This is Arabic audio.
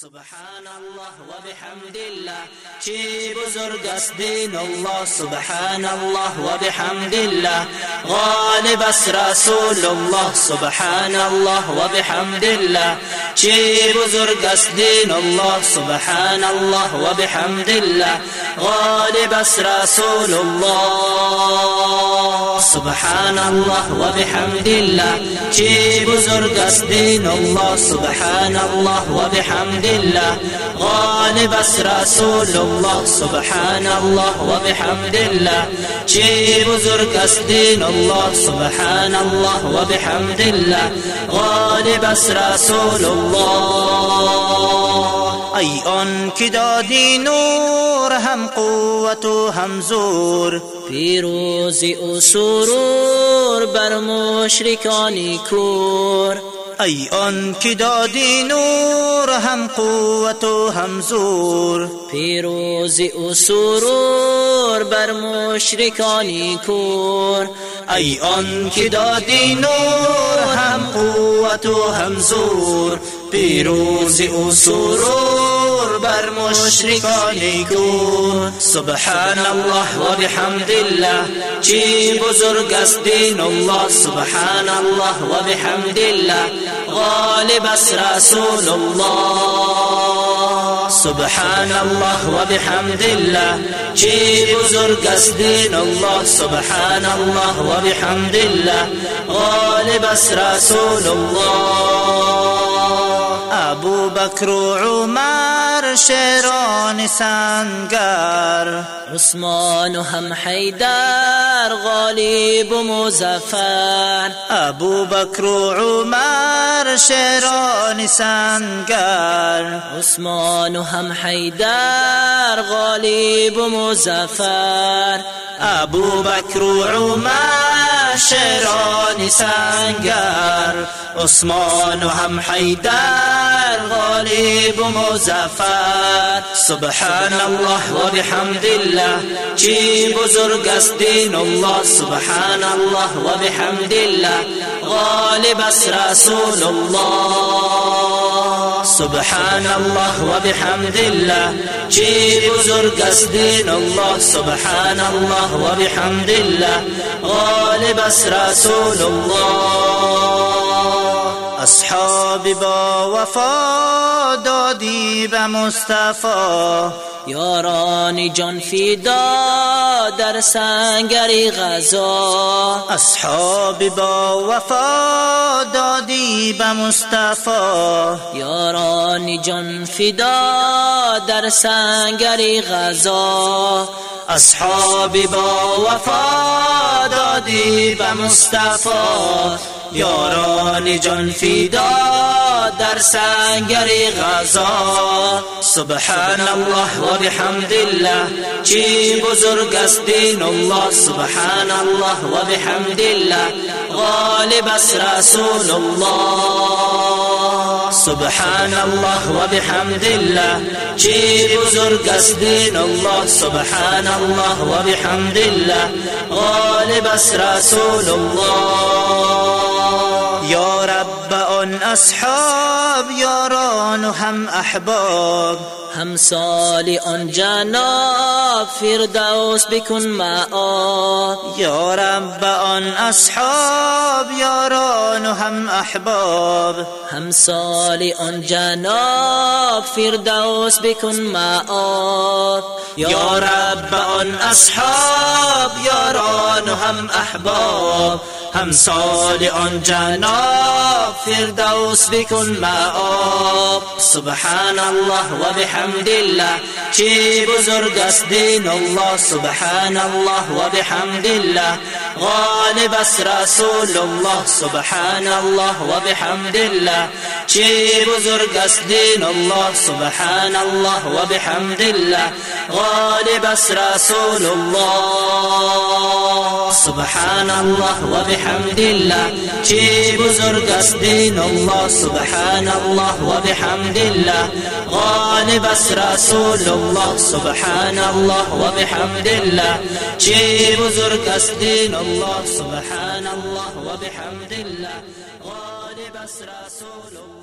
سبحان الله وبحمد الله چی بزرگ است دین الله سبحان الله وبحمد الله غالب است رسول الله سبحان الله وبحمد الله چی بزرگ است دین الله سبحان الله وبحمد الله غالب است رسول الله سبحان الله وبحمد الله چی بزرگ است دین الله سبحان الله وبحمد الله غالب است رسول الله سبحان الله وبحمد الله چی بزرگ دین الله سبحان الله وبحمد الله غالب است رسول الله ای آن که دادی نور هم قوت و هم زور پیروزی و سرور بر مشرکانی کور ای آن که دادی نور هم قوت و هم زور. پیروزی و سرور بر مشرکانی کور. ای آن که دادی نور هم قوت و هم زور. پیروزی و سرور بر مشرکانی سبحان الله و بحمد الله. چی بزرگ است دین الله؟ سبحان الله و بحمد الله. غالب است رسول الله. سبحان الله و بحمد الله. چی بزرگ است دین الله؟ سبحان الله و بحمد الله. غالب است رسول الله. ابو بکر و عمر شیران سنگر. عثمان و هم حیدر غالب و مزفر ابو بکر و عمر شیران سنگر. عثمان و هم حیدر غالب و مزفر ابو بکر و عمر شیران سنگر. عثمان و هم حیدر غالب و مزفر. سبحان الله و بحمد الله چی بزرگ است الله سبحان الله. و بحمد الله غالب رسول الله. سبحان الله و بحمد الله چی بزرگ است الله سبحان الله. و بحمد الله غالب رسول الله. اصحاب با وفا دادی به مصطفی. یاران جان فیدا در سنگری غذا. اصحاب با وفا دادی به مصطفی. یاران جان فیدا در سنگری غذا. اصحاب با وفا دادی به مصطفی. یاران جان فدا در سنگر غزا سبحان الله و بحمد الله چی بزرگ است دین الله. سبحان الله و بحمد الله غالب است رسول الله. سبحان الله و بحمد الله چی بزرگ است دین الله. سبحان الله و بحمد الله غالب است رسول الله. یا رب آن أصحاب یاران و هم أحباب. همسال آن جناب فردوس بکن معاب یا رب آن أصحاب یاران هم احباب. همسال آن جناب فردوس بکن معاب. یا رب آن اصحاب یاران و هم احباب. همسال آن جناب فردوس بکن مآب. سبحان الله و بحمد الله چی بزرگ است دین الله؟ سبحان الله و بحمد الله غالب است رسول الله. سبحان الله و بحمد الله چی بزرگ است دین الله. سبحان الله و بحمد الله غالب است رسول الله. سبحان الله و بحمد الله چی بزرگ است دین الله. سبحان الله و بحمد الله غالب است رسول الله. سبحان الله و بحمد الله چی بزرگ است دین الله سبحان الله وبحمد الله. غالب رسول الله.